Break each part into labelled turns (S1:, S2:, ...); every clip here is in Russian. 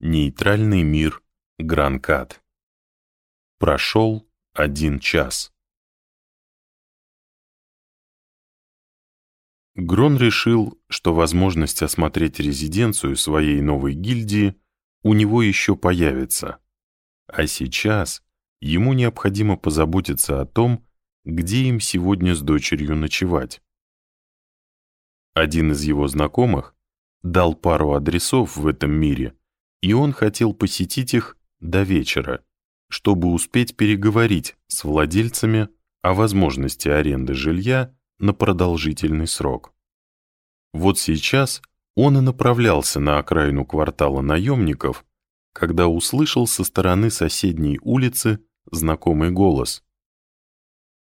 S1: Нейтральный мир Гранкат. Прошел один час. Грон решил, что возможность осмотреть резиденцию своей новой гильдии у него еще появится. А сейчас ему необходимо позаботиться о том, где им сегодня с дочерью ночевать. Один из его знакомых дал пару адресов в этом мире, и он хотел посетить их до вечера, чтобы успеть переговорить с владельцами о возможности аренды жилья на продолжительный срок. Вот сейчас он и направлялся на окраину квартала наемников, когда услышал со стороны соседней улицы знакомый голос.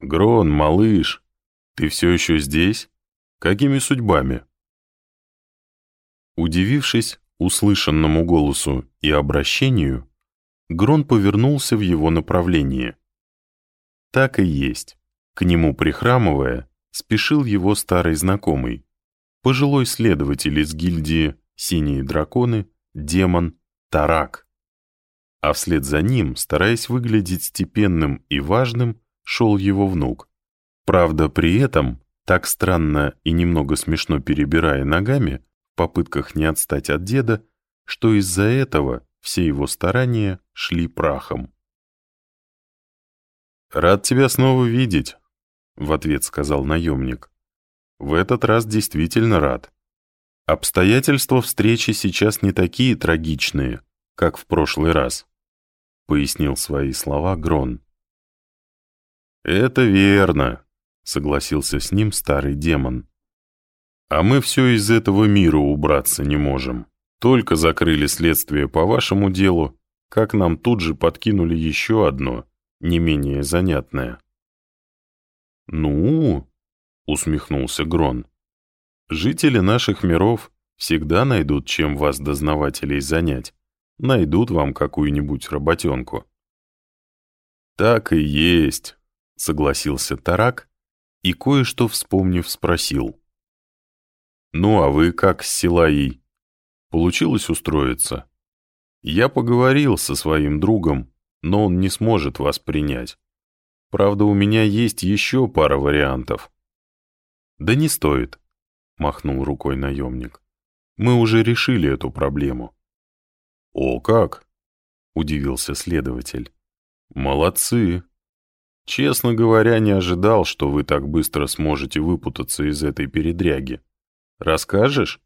S1: «Грон, малыш, ты все еще здесь? Какими судьбами?» Удивившись услышанному голосу и обращению, Грон повернулся в его направлении. Так и есть. К нему, прихрамывая, спешил его старый знакомый, пожилой следователь из гильдии «Синие драконы», демон Тарак. А вслед за ним, стараясь выглядеть степенным и важным, шел его внук. Правда, при этом, так странно и немного смешно перебирая ногами, попытках не отстать от деда, что из-за этого все его старания шли прахом. «Рад тебя снова видеть», — в ответ сказал наемник. «В этот раз действительно рад. Обстоятельства встречи сейчас не такие трагичные, как в прошлый раз», — пояснил свои слова Грон. «Это верно», — согласился с ним старый демон. «А мы все из этого мира убраться не можем». Только закрыли следствие по вашему делу, как нам тут же подкинули еще одно, не менее занятное. «Ну?» — усмехнулся Грон. «Жители наших миров всегда найдут, чем вас, дознавателей, занять. Найдут вам какую-нибудь работенку». «Так и есть», — согласился Тарак и, кое-что вспомнив, спросил. «Ну а вы как с Силаей?» Получилось устроиться. Я поговорил со своим другом, но он не сможет вас принять. Правда, у меня есть еще пара вариантов. Да не стоит, махнул рукой наемник. Мы уже решили эту проблему. О, как? Удивился следователь. Молодцы. Честно говоря, не ожидал, что вы так быстро сможете выпутаться из этой передряги. Расскажешь?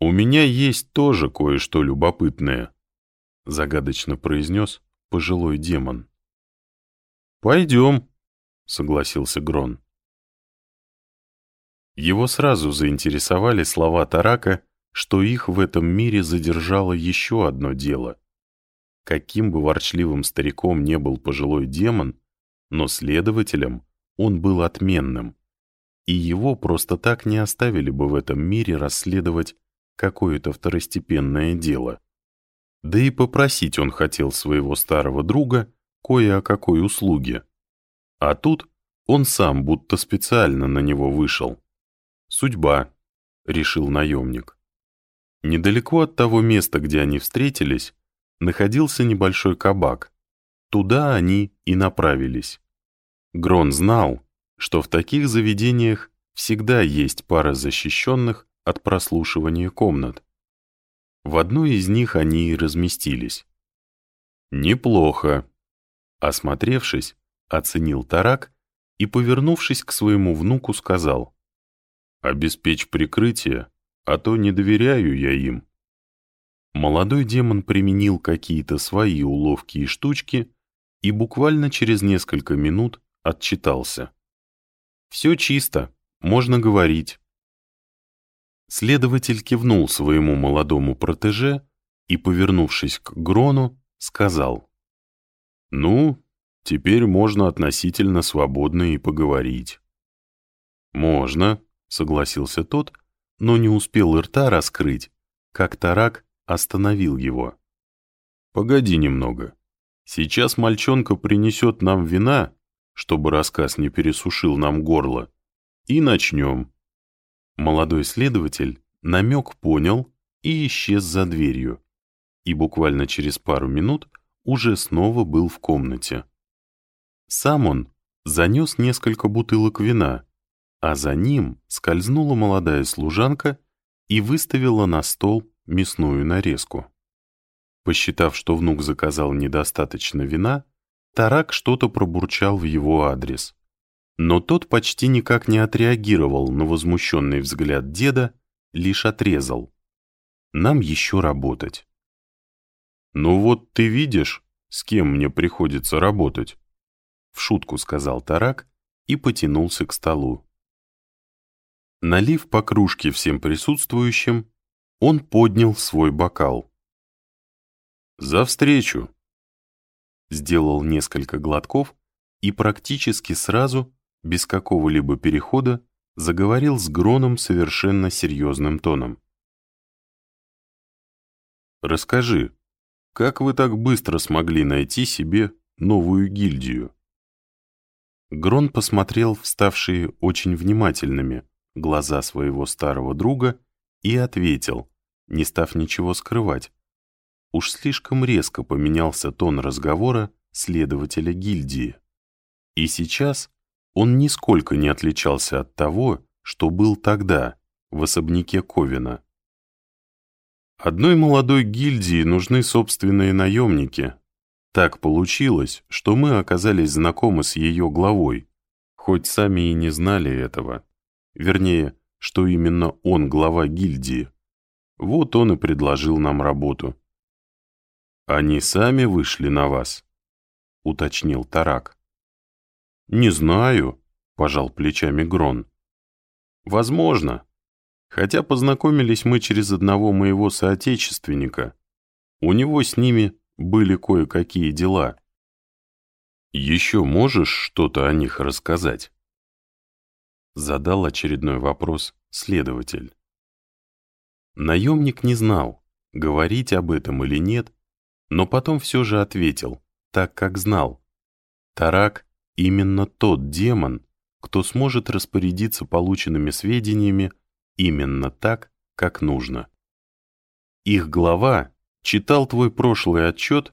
S1: «У меня есть тоже кое-что любопытное», — загадочно произнес пожилой демон. «Пойдем», — согласился Грон. Его сразу заинтересовали слова Тарака, что их в этом мире задержало еще одно дело. Каким бы ворчливым стариком не был пожилой демон, но следователем он был отменным, и его просто так не оставили бы в этом мире расследовать какое-то второстепенное дело. Да и попросить он хотел своего старого друга кое о какой услуге. А тут он сам будто специально на него вышел. «Судьба», — решил наемник. Недалеко от того места, где они встретились, находился небольшой кабак. Туда они и направились. Грон знал, что в таких заведениях всегда есть пара защищенных от прослушивания комнат. В одной из них они и разместились. «Неплохо», — осмотревшись, оценил Тарак и, повернувшись к своему внуку, сказал, «Обеспечь прикрытие, а то не доверяю я им». Молодой демон применил какие-то свои уловки и штучки и буквально через несколько минут отчитался. «Все чисто, можно говорить». Следователь кивнул своему молодому протеже и, повернувшись к Грону, сказал. «Ну, теперь можно относительно свободно и поговорить». «Можно», — согласился тот, но не успел рта раскрыть, как Тарак остановил его. «Погоди немного. Сейчас мальчонка принесет нам вина, чтобы рассказ не пересушил нам горло, и начнем». Молодой следователь намек понял и исчез за дверью. и буквально через пару минут уже снова был в комнате. Сам он занес несколько бутылок вина, а за ним скользнула молодая служанка и выставила на стол мясную нарезку. Посчитав, что внук заказал недостаточно вина, Тарак что-то пробурчал в его адрес. Но тот почти никак не отреагировал на возмущенный взгляд деда, лишь отрезал. «Нам еще работать». «Ну вот ты видишь, с кем мне приходится работать», — в шутку сказал Тарак и потянулся к столу. Налив по кружке всем присутствующим, он поднял свой бокал. «За встречу!» Сделал несколько глотков и практически сразу, без какого-либо перехода, заговорил с Гроном совершенно серьезным тоном. «Расскажи, как вы так быстро смогли найти себе новую гильдию?» Грон посмотрел в ставшие очень внимательными глаза своего старого друга и ответил, не став ничего скрывать. Уж слишком резко поменялся тон разговора следователя гильдии. И сейчас он нисколько не отличался от того, что был тогда, в особняке Ковина. Одной молодой гильдии нужны собственные наемники. Так получилось, что мы оказались знакомы с ее главой, хоть сами и не знали этого. Вернее, что именно он глава гильдии. Вот он и предложил нам работу. «Они сами вышли на вас?» — уточнил Тарак. «Не знаю», — пожал плечами Грон. «Возможно. Хотя познакомились мы через одного моего соотечественника. У него с ними были кое-какие дела. Еще можешь что-то о них рассказать?» Задал очередной вопрос следователь. Наемник не знал, говорить об этом или нет, но потом все же ответил, так как знал. Тарак — именно тот демон, кто сможет распорядиться полученными сведениями именно так, как нужно. Их глава читал твой прошлый отчет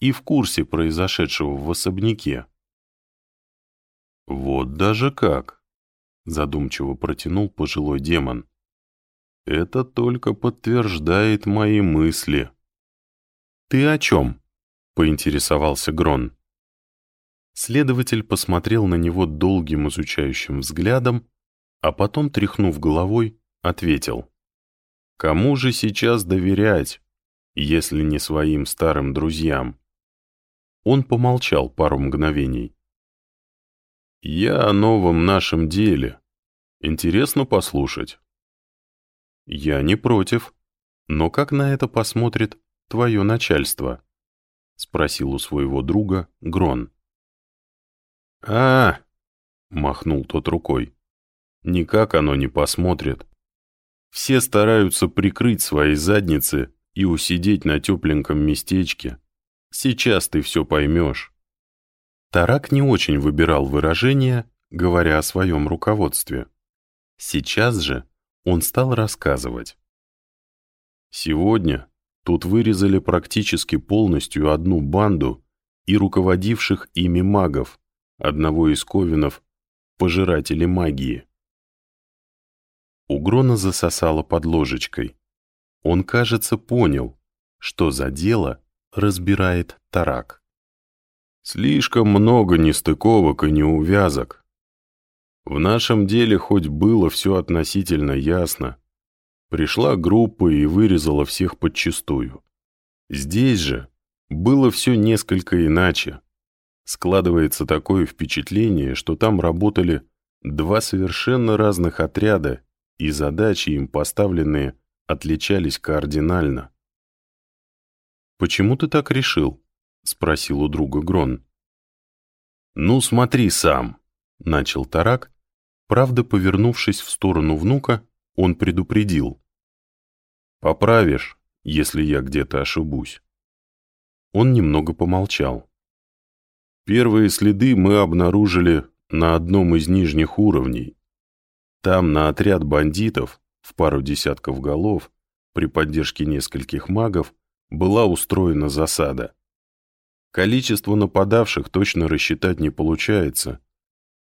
S1: и в курсе произошедшего в особняке. «Вот даже как!» — задумчиво протянул пожилой демон. «Это только подтверждает мои мысли». «Ты о чем?» — поинтересовался Грон. Следователь посмотрел на него долгим изучающим взглядом, а потом, тряхнув головой, ответил. «Кому же сейчас доверять, если не своим старым друзьям?» Он помолчал пару мгновений. «Я о новом нашем деле. Интересно послушать?» «Я не против. Но как на это посмотрит твое начальство?» — спросил у своего друга Грон. а, махнул тот рукой. «Никак оно не посмотрит. Все стараются прикрыть свои задницы и усидеть на тепленьком местечке. Сейчас ты все поймешь». Тарак не очень выбирал выражения, говоря о своем руководстве. Сейчас же он стал рассказывать. Сегодня тут вырезали практически полностью одну банду и руководивших ими магов, одного из ковинов, пожиратели магии. У Грона засосало под ложечкой. Он, кажется, понял, что за дело разбирает Тарак. Слишком много нестыковок и неувязок. В нашем деле хоть было все относительно ясно. Пришла группа и вырезала всех подчистую. Здесь же было все несколько иначе. Складывается такое впечатление, что там работали два совершенно разных отряда, и задачи им поставленные отличались кардинально. «Почему ты так решил?» — спросил у друга Грон. «Ну, смотри сам», — начал Тарак. Правда, повернувшись в сторону внука, он предупредил. «Поправишь, если я где-то ошибусь». Он немного помолчал. Первые следы мы обнаружили на одном из нижних уровней. Там на отряд бандитов в пару десятков голов при поддержке нескольких магов была устроена засада. Количество нападавших точно рассчитать не получается,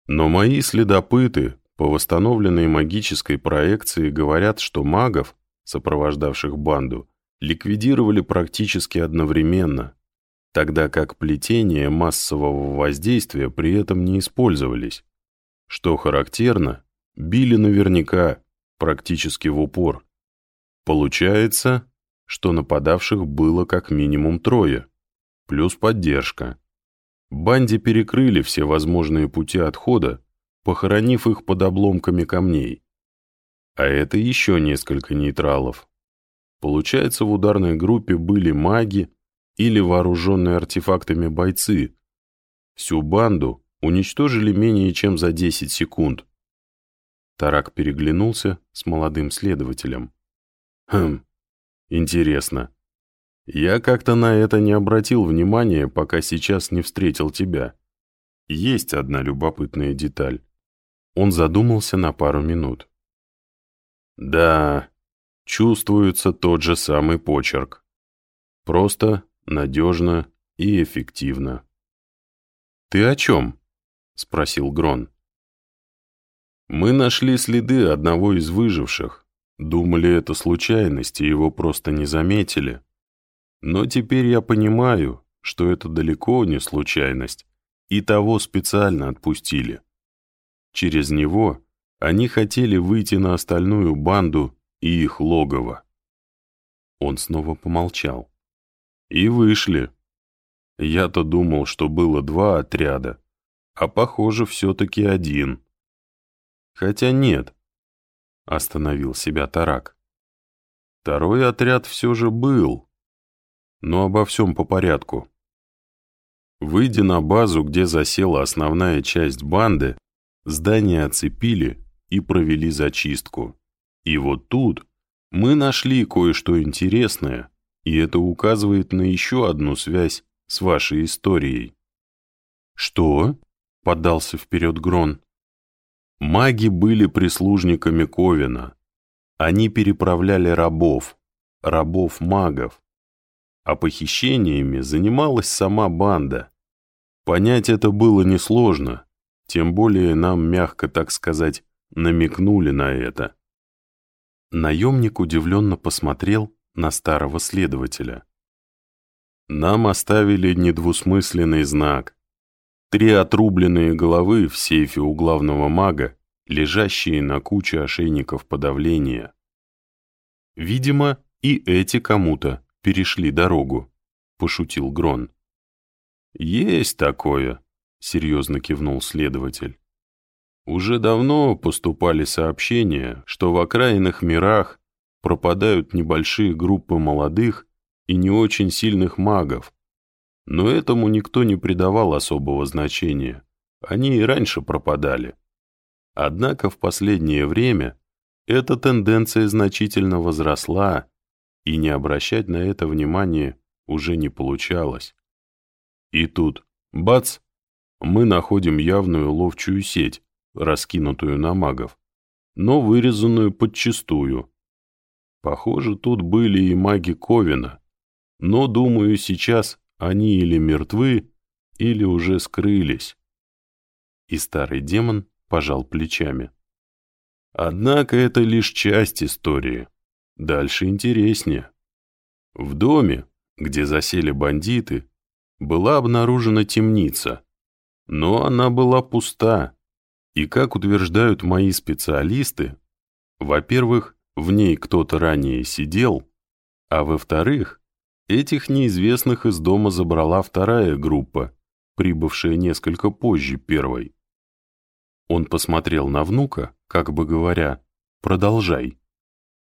S1: но мои следопыты по восстановленной магической проекции говорят, что магов, сопровождавших банду, ликвидировали практически одновременно, тогда как плетения массового воздействия при этом не использовались. Что характерно, били наверняка, практически в упор. Получается, что нападавших было как минимум трое, плюс поддержка. Банде перекрыли все возможные пути отхода, похоронив их под обломками камней. А это еще несколько нейтралов. Получается, в ударной группе были маги или вооруженные артефактами бойцы. Всю банду уничтожили менее чем за 10 секунд. Тарак переглянулся с молодым следователем. Хм, интересно. Я как-то на это не обратил внимания, пока сейчас не встретил тебя. Есть одна любопытная деталь. Он задумался на пару минут. Да, чувствуется тот же самый почерк. Просто, надежно и эффективно. «Ты о чем?» — спросил Грон. «Мы нашли следы одного из выживших. Думали, это случайность, и его просто не заметили. Но теперь я понимаю, что это далеко не случайность, и того специально отпустили. Через него они хотели выйти на остальную банду и их логово. Он снова помолчал. И вышли. Я-то думал, что было два отряда, а похоже, все-таки один. Хотя нет, остановил себя Тарак. Второй отряд все же был, но обо всем по порядку. Выйдя на базу, где засела основная часть банды, здание оцепили и провели зачистку. И вот тут мы нашли кое-что интересное, и это указывает на еще одну связь с вашей историей. «Что?» — подался вперед Грон. Маги были прислужниками Ковина. Они переправляли рабов, рабов-магов. А похищениями занималась сама банда. Понять это было несложно, тем более нам, мягко так сказать, намекнули на это. Наемник удивленно посмотрел на старого следователя. Нам оставили недвусмысленный знак. Три отрубленные головы в сейфе у главного мага, лежащие на куче ошейников подавления. Видимо, и эти кому-то перешли дорогу, пошутил Грон. Есть такое, серьезно кивнул следователь. Уже давно поступали сообщения, что в окраинных мирах пропадают небольшие группы молодых и не очень сильных магов, но этому никто не придавал особого значения, они и раньше пропадали. Однако в последнее время эта тенденция значительно возросла, и не обращать на это внимания уже не получалось. И тут, бац, мы находим явную ловчую сеть, раскинутую на магов, но вырезанную подчистую. Похоже, тут были и маги Ковина, но, думаю, сейчас они или мертвы, или уже скрылись. И старый демон пожал плечами. Однако это лишь часть истории. Дальше интереснее. В доме, где засели бандиты, была обнаружена темница, но она была пуста, и, как утверждают мои специалисты, во-первых, в ней кто-то ранее сидел, а во-вторых, этих неизвестных из дома забрала вторая группа, прибывшая несколько позже первой. Он посмотрел на внука, как бы говоря, «продолжай».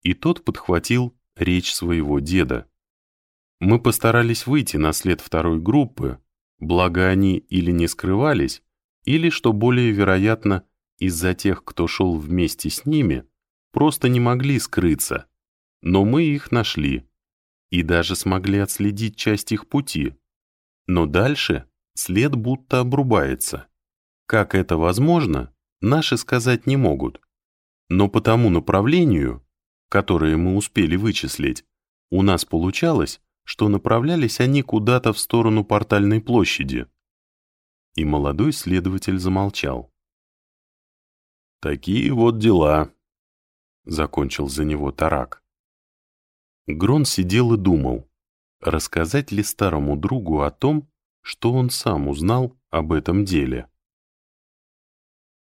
S1: И тот подхватил речь своего деда. Мы постарались выйти на след второй группы, благо они или не скрывались, или, что более вероятно, из-за тех, кто шел вместе с ними, просто не могли скрыться. Но мы их нашли и даже смогли отследить часть их пути. Но дальше след будто обрубается. Как это возможно, наши сказать не могут. Но по тому направлению, которое мы успели вычислить, у нас получалось, что направлялись они куда-то в сторону портальной площади. И молодой следователь замолчал. «Такие вот дела», — закончил за него Тарак. Грон сидел и думал, рассказать ли старому другу о том, что он сам узнал об этом деле.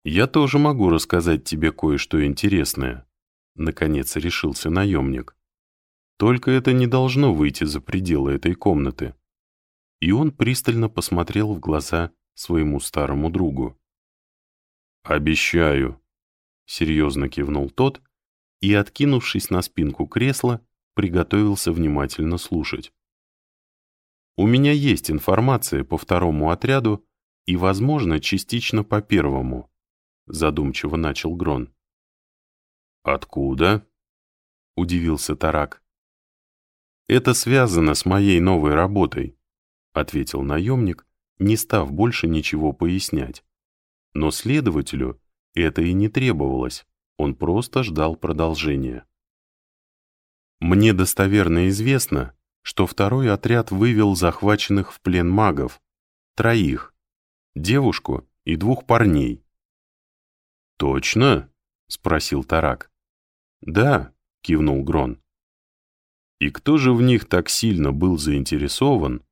S1: «Я тоже могу рассказать тебе кое-что интересное», — наконец решился наемник. «Только это не должно выйти за пределы этой комнаты». И он пристально посмотрел в глаза своему старому другу. «Обещаю», — серьезно кивнул тот и, откинувшись на спинку кресла, приготовился внимательно слушать. «У меня есть информация по второму отряду и, возможно, частично по первому», задумчиво начал Грон. «Откуда?» — удивился Тарак. «Это связано с моей новой работой», — ответил наемник, не став больше ничего пояснять. Но следователю это и не требовалось, он просто ждал продолжения. «Мне достоверно известно, что второй отряд вывел захваченных в плен магов, троих, девушку и двух парней, «Точно?» — спросил Тарак. «Да», — кивнул Грон. «И кто же в них так сильно был заинтересован,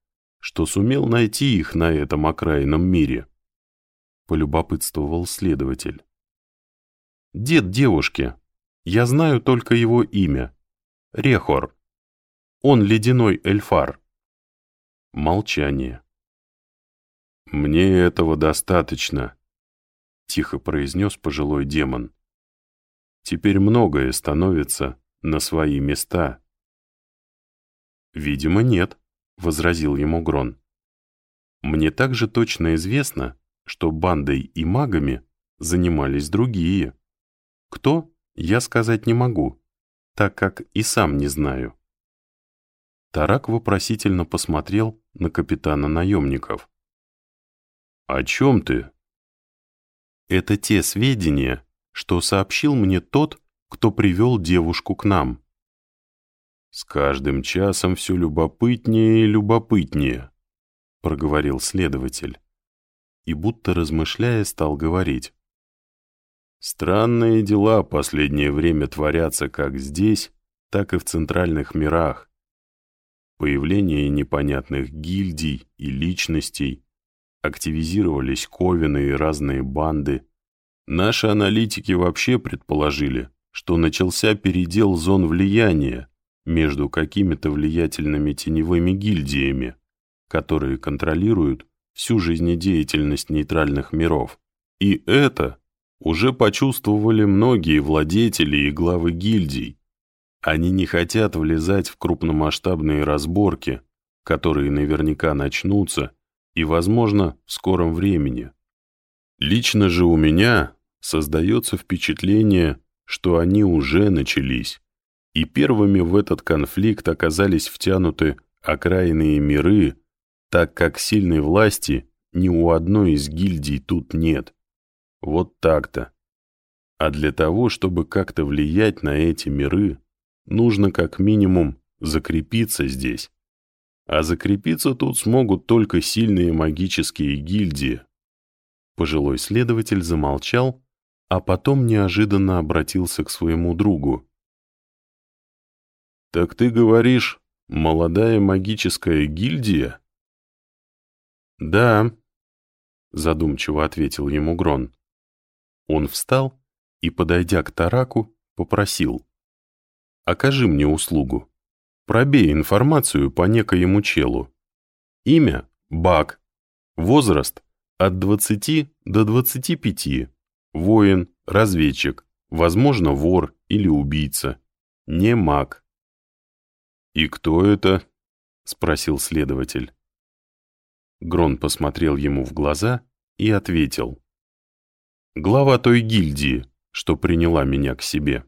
S1: что сумел найти их на этом окраинном мире?» — полюбопытствовал следователь. «Дед девушки. Я знаю только его имя. Рехор. Он ледяной эльфар». Молчание. «Мне этого достаточно», — тихо произнес пожилой демон. «Теперь многое становится на свои места». «Видимо, нет», — возразил ему Грон. «Мне также точно известно, что бандой и магами занимались другие. Кто, я сказать не могу, так как и сам не знаю». Тарак вопросительно посмотрел на капитана наемников. «О чем ты?» Это те сведения, что сообщил мне тот, кто привел девушку к нам. «С каждым часом все любопытнее и любопытнее», — проговорил следователь. И будто размышляя, стал говорить. «Странные дела последнее время творятся как здесь, так и в центральных мирах. Появление непонятных гильдий и личностей, активизировались ковины и разные банды. Наши аналитики вообще предположили, что начался передел зон влияния между какими-то влиятельными теневыми гильдиями, которые контролируют всю жизнедеятельность нейтральных миров. И это уже почувствовали многие владетели и главы гильдий. Они не хотят влезать в крупномасштабные разборки, которые наверняка начнутся и, возможно, в скором времени. Лично же у меня создается впечатление, что они уже начались, и первыми в этот конфликт оказались втянуты окраинные миры, так как сильной власти ни у одной из гильдий тут нет. Вот так-то. А для того, чтобы как-то влиять на эти миры, нужно как минимум закрепиться здесь. А закрепиться тут смогут только сильные магические гильдии. Пожилой следователь замолчал, а потом неожиданно обратился к своему другу. «Так ты говоришь, молодая магическая гильдия?» «Да», — задумчиво ответил ему Грон. Он встал и, подойдя к Тараку, попросил. «Окажи мне услугу». Пробей информацию по некоему челу. Имя – Бак. Возраст – от 20 до 25. Воин, разведчик, возможно, вор или убийца. Не маг. «И кто это?» – спросил следователь. Грон посмотрел ему в глаза и ответил. «Глава той гильдии, что приняла меня к себе».